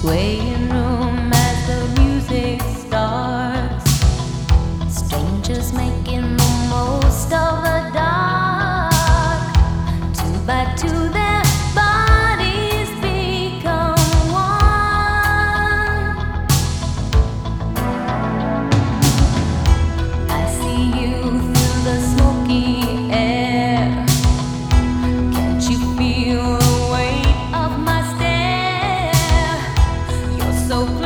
swaying room. so